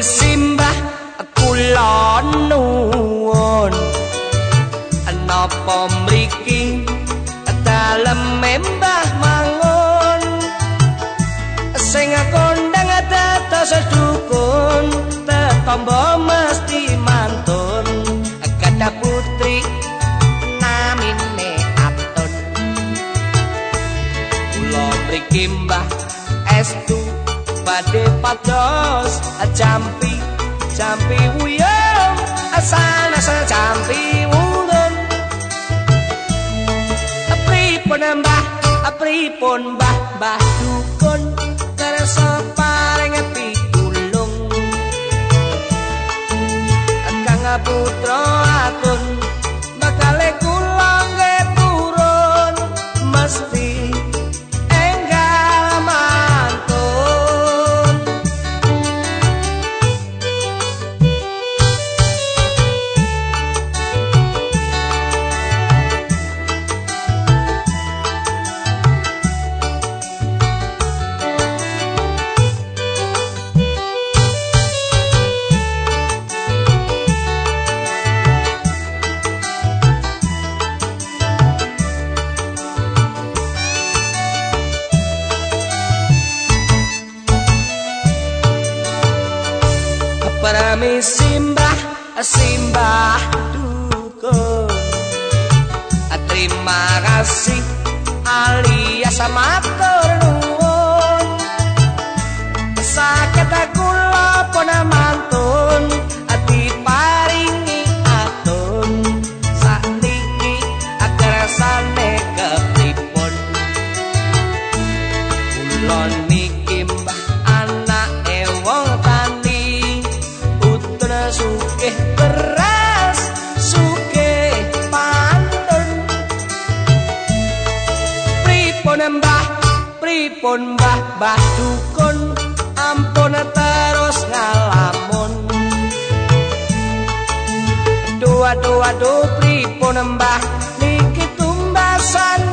simbah kula nuwun. Napa mriki dalem mbah mangun? Sing kondang dados dukun tetombo mesti mantun. Kada putri namine atun kula mriki mbah estu badhe pados jampi jampi wuyung asana jampi wulun pripun mbah pripun mbah mbah dukun kersa paring pitulung kang putra atun Parami simbah simbah dukun Terima kasih alias matur nuwun Sakit kula pun mantun ati paringi atun. Sakniki agar sane kepripun? Kula sugih beras sugih pantun. Pripun mbah pripun mbah mbah dukun. Ampun terus ngalamun. Dua dua do pripun mbah niki tumbasan